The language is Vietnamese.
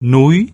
núi